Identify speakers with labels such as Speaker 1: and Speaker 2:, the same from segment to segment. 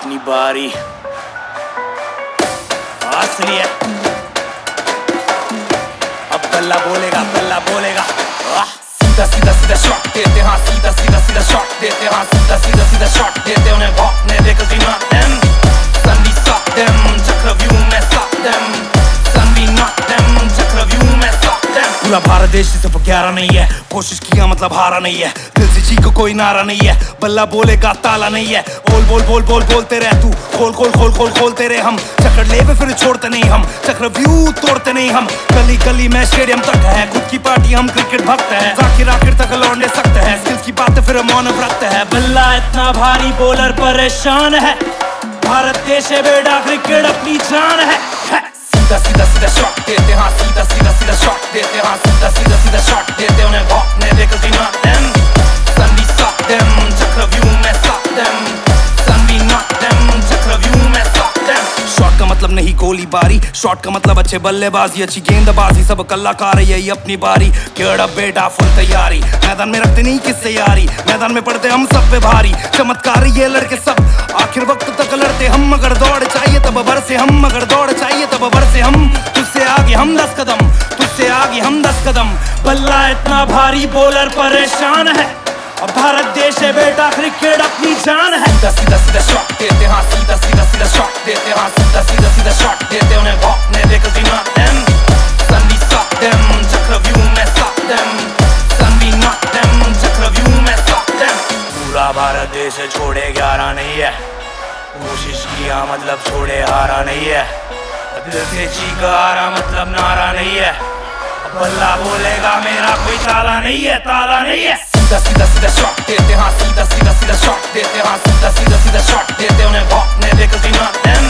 Speaker 1: अपनी बारी। हंस लिया अब कल्ला बोलेगा कल्ला बोलेगा। सीधा सीधा सीधा शॉट देते हाँ सीधा सीधा सीधा शॉट देते हाँ सीधा सीधा सीधा शॉट देते उन्हें भौंकने दे कजीना पूरा भारत देश सिर्फ़ ग्यारह नहीं है। कोशिश किया मतलब हारा नहीं है। दिल से जी को कोई नारा नहीं है। बल्ला बोलेगा, ताला नहीं है। बोल बोल बोल बोल, बोलते रह तू। खोल खोल खोल खोल, खोलते रहे हम। चक्र ले फिर छोड़ते नहीं हम। चक्र व्यू तोड़ते नहीं हम। गली गली में स्टेडियम तक है। खुद की पार्टी हम क्रिकेट भक्त है। राखी राखिर तक लौटने सख्त है। स्किल्स की बात फिर मौन व्रत है। बल्ला इतना भारी बॉलर परेशान है। भारत देश है बेटा क्रिकेट अपनी जान है। सीधा सीधा सीधा शॉट देते हाँ सीधा सीधा सीधा शॉट देते हाँ सीधा सीधा सीधा शॉट देते उन्हें भौंकने दे cause we not them Son we suck them चक्रव्यूह में suck them Son we not them चक्रव्यूह में suck them शॉट का मतलब नहीं गोली बारी शॉट का मतलब अच्छे बल्लेबाजी, अच्छी गेंदबाजी, सब कलाकार यही अपनी बारी। केड़ा बेटा फुल तैयारी, मैदान में रखते नहीं किससे यारी मैदान में पड़ते हम सब पे भारी। चमत्कार ये लड़के सब, आखिर वक्त तक लड़ते हम, मगर दौड़ चाहिए। तब से हम मगर दौड़ चाहिए तब भर से हम तुझसे आगे हम दस कदम तुझसे आगे हम दस कदम। बल्ला इतना भारी बॉलर परेशान है। अब भारत देश है बेटा क्रिकेट अपनी जान है। दस दस दस शॉट देते हाँ दस दस दस शॉट देते हाँ दस दस दस शॉट देते उन्हें भौंकने दे कभी ना them son we stop them चक्रव्यूह में stop them son we not them चक्रव्यूह में स्टॉप देम पूरा भारत देश छोड़े ग्यारह नहीं है। कोशिश किया मतलब थोड़े हारा नहीं है। दिल से चीखा हारा मतलब नारा नहीं है। बल्ला बोलेगा, मेरा कोई ताला नहीं है, ताला नहीं है। सीधा सीधा सीधा शॉट देते हाँ सीधा सीधा सीधा शॉट देते हाँ सीधा सीधा सीधा शॉट देते उन्हें भौंकने देकर cause we not them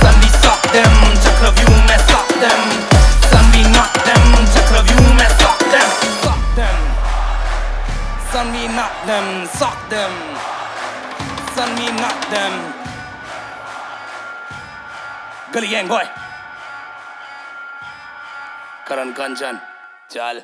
Speaker 1: Sun we suck चक्रव्यूह में suck them Sun we not them चक्रव्यूह में suck them suck them Sun we not them suck them Sun we कर करण कंचन चल